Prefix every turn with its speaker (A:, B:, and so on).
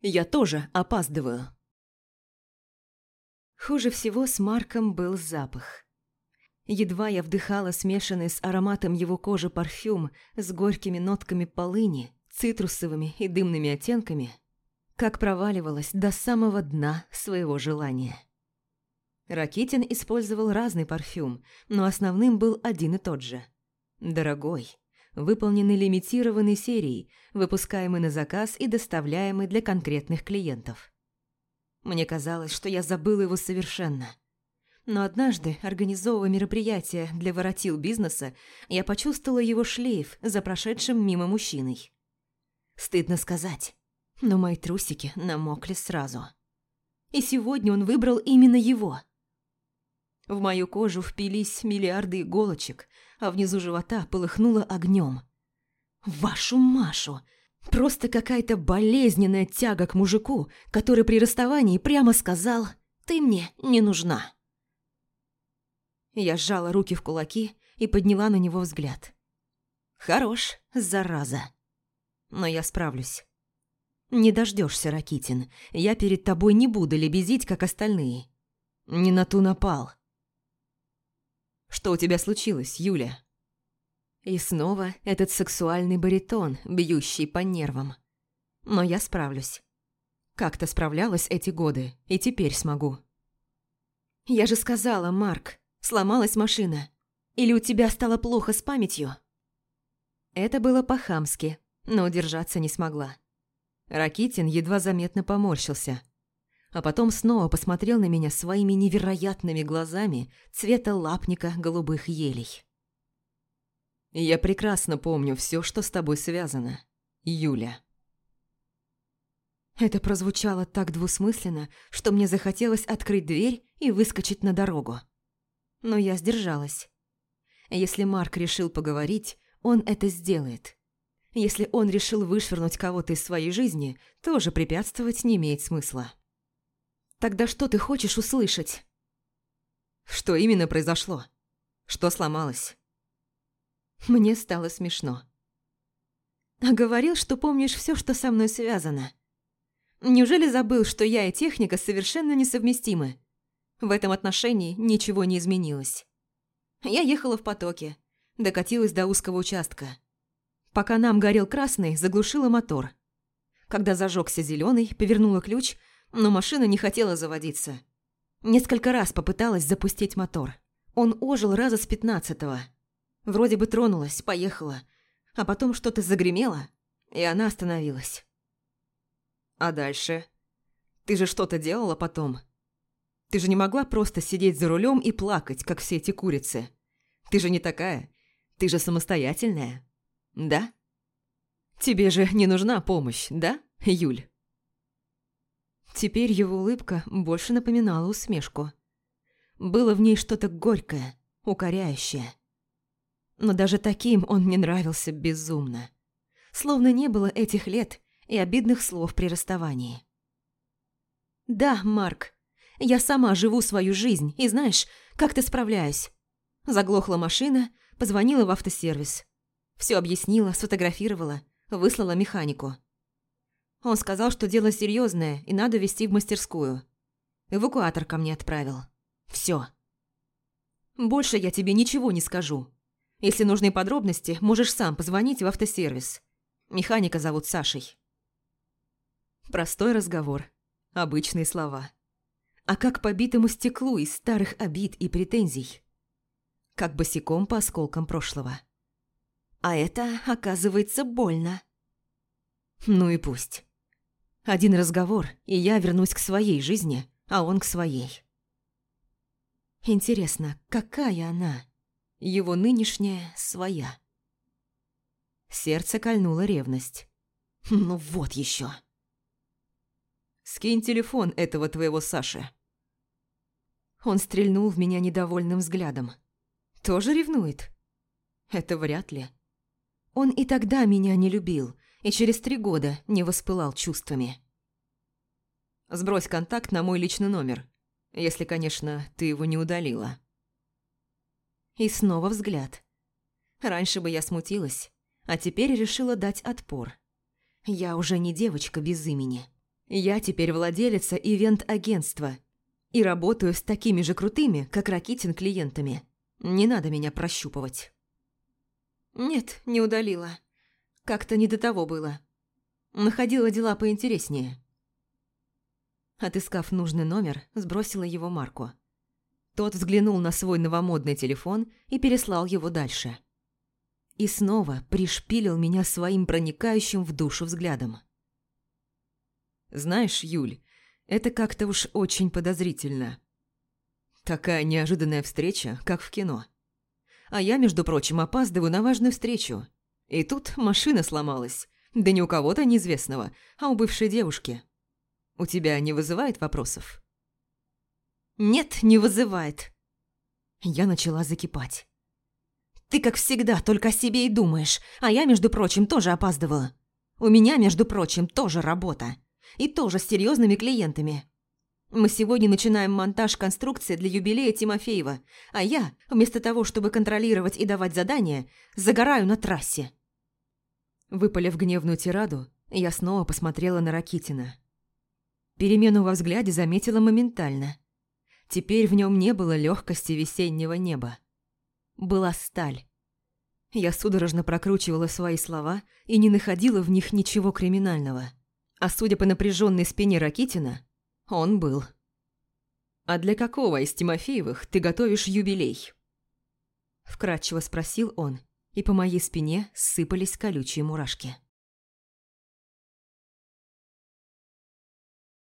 A: Я тоже опаздываю. Хуже всего с Марком был запах. Едва я вдыхала смешанный с ароматом его кожи парфюм с горькими нотками полыни, цитрусовыми и дымными оттенками, как проваливалась до самого дна своего желания. Ракитин использовал разный парфюм, но основным был один и тот же. Дорогой, выполненный лимитированной серией, выпускаемый на заказ и доставляемый для конкретных клиентов. Мне казалось, что я забыла его совершенно. Но однажды, организовывая мероприятие для воротил бизнеса, я почувствовала его шлейф за прошедшим мимо мужчиной. Стыдно сказать, но мои трусики намокли сразу. И сегодня он выбрал именно его. В мою кожу впились миллиарды иголочек, а внизу живота полыхнуло огнем. Вашу Машу! Просто какая-то болезненная тяга к мужику, который при расставании прямо сказал «ты мне не нужна». Я сжала руки в кулаки и подняла на него взгляд. «Хорош, зараза. Но я справлюсь. Не дождешься, Ракитин. Я перед тобой не буду лебезить, как остальные. Не на ту напал. Что у тебя случилось, Юля?» И снова этот сексуальный баритон, бьющий по нервам. Но я справлюсь. Как-то справлялась эти годы, и теперь смогу. «Я же сказала, Марк, сломалась машина. Или у тебя стало плохо с памятью?» Это было по-хамски, но удержаться не смогла. Ракитин едва заметно поморщился, а потом снова посмотрел на меня своими невероятными глазами цвета лапника голубых елей. «Я прекрасно помню все, что с тобой связано, Юля». Это прозвучало так двусмысленно, что мне захотелось открыть дверь и выскочить на дорогу. Но я сдержалась. Если Марк решил поговорить, он это сделает. Если он решил вышвырнуть кого-то из своей жизни, тоже препятствовать не имеет смысла. Тогда что ты хочешь услышать? Что именно произошло? Что сломалось? Мне стало смешно. А говорил, что помнишь все, что со мной связано. Неужели забыл, что я и техника совершенно несовместимы? В этом отношении ничего не изменилось. Я ехала в потоке, докатилась до узкого участка. Пока нам горел красный, заглушила мотор. Когда зажегся зеленый, повернула ключ но машина не хотела заводиться. Несколько раз попыталась запустить мотор. Он ожил раза с пятнадцатого. Вроде бы тронулась, поехала, а потом что-то загремело, и она остановилась. А дальше? Ты же что-то делала потом? Ты же не могла просто сидеть за рулем и плакать, как все эти курицы. Ты же не такая. Ты же самостоятельная. Да? Тебе же не нужна помощь, да, Юль? Теперь его улыбка больше напоминала усмешку. Было в ней что-то горькое, укоряющее. Но даже таким он мне нравился безумно. Словно не было этих лет и обидных слов при расставании. «Да, Марк, я сама живу свою жизнь, и знаешь, как-то справляюсь». Заглохла машина, позвонила в автосервис. Все объяснила, сфотографировала, выслала механику. Он сказал, что дело серьезное и надо везти в мастерскую. Эвакуатор ко мне отправил. Все. Больше я тебе ничего не скажу. Если нужны подробности, можешь сам позвонить в автосервис. Механика зовут Сашей. Простой разговор. Обычные слова. А как побитому стеклу из старых обид и претензий. Как босиком по осколкам прошлого. А это, оказывается, больно. Ну и пусть. Один разговор, и я вернусь к своей жизни, а он к своей. Интересно, какая она? Его нынешняя своя. Сердце кольнула ревность. Ну вот еще. Скинь телефон этого твоего Саши. Он стрельнул в меня недовольным взглядом. Тоже ревнует? Это вряд ли. Он и тогда меня не любил, и через три года не воспылал чувствами. Сбрось контакт на мой личный номер, если, конечно, ты его не удалила. И снова взгляд. Раньше бы я смутилась, а теперь решила дать отпор. Я уже не девочка без имени. Я теперь владелица ивент-агентства и работаю с такими же крутыми, как Ракитин, клиентами. Не надо меня прощупывать. Нет, не удалила. Как-то не до того было. Находила дела поинтереснее. Отыскав нужный номер, сбросила его Марку. Тот взглянул на свой новомодный телефон и переслал его дальше. И снова пришпилил меня своим проникающим в душу взглядом. «Знаешь, Юль, это как-то уж очень подозрительно. Такая неожиданная встреча, как в кино. А я, между прочим, опаздываю на важную встречу. И тут машина сломалась. Да не у кого-то неизвестного, а у бывшей девушки. У тебя не вызывает вопросов?» «Нет, не вызывает». Я начала закипать. «Ты, как всегда, только о себе и думаешь, а я, между прочим, тоже опаздывала. У меня, между прочим, тоже работа. И тоже с серьезными клиентами. Мы сегодня начинаем монтаж конструкции для юбилея Тимофеева, а я, вместо того, чтобы контролировать и давать задания, загораю на трассе». Выпалив гневную тираду, я снова посмотрела на Ракитина. Перемену во взгляде заметила моментально. Теперь в нем не было легкости весеннего неба. Была сталь. Я судорожно прокручивала свои слова и не находила в них ничего криминального. А судя по напряженной спине Ракитина, он был. «А для какого из Тимофеевых ты готовишь юбилей?» Вкратчиво спросил он, и по моей спине сыпались колючие мурашки.